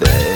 day.